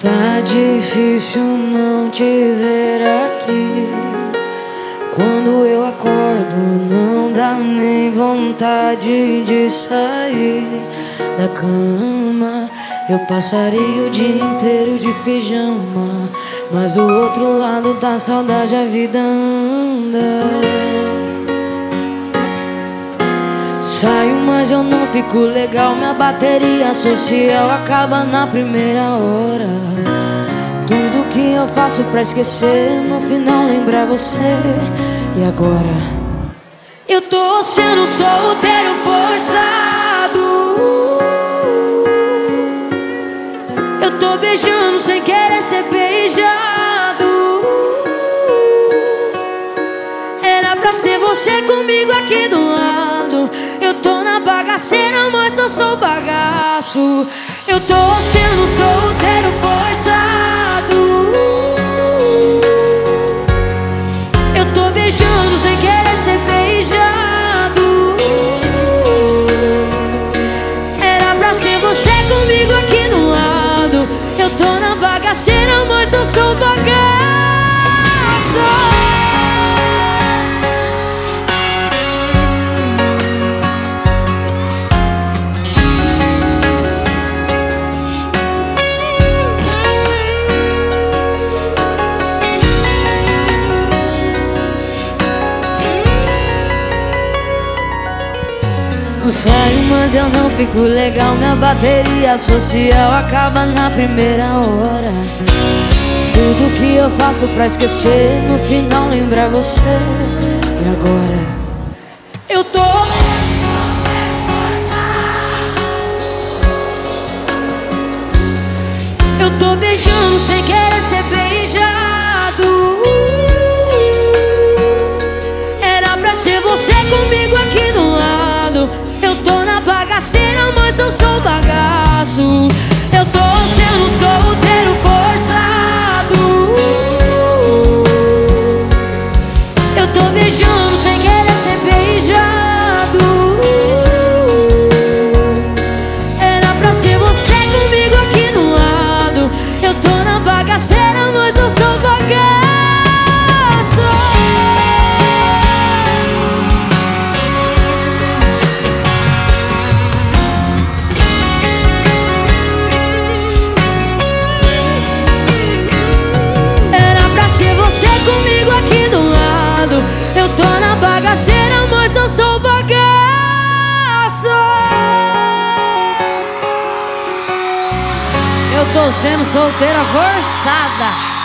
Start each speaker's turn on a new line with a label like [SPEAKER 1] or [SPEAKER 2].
[SPEAKER 1] Tá difícil não te ver aqui. Quando eu acordo, não dá nem vontade de sair da cama. Eu passaria o dia inteiro de pijama. Mas do outro lado da saudade a vida anda. Saio, mas eu não fico legal. Minha bateria social acaba na primeira hora. Tudo que eu faço pra esquecer, no final lembrar você. E agora? Eu tô sendo solteiro forçado. Eu tô beijando sem querer ser beijado. Eu tô na bagaceira, mas eu sou bagaço. Eu tô sendo solteiro Eu saio, mas eu não fico legal. Minha bateria social acaba na primeira hora. Tudo que eu faço pra esquecer, no final lembrar você. E agora? Eu tô. Eu tô beijando sem querer eu sou bagaço. Eu tô sendo solteiro. Tô sendo solteira forçada.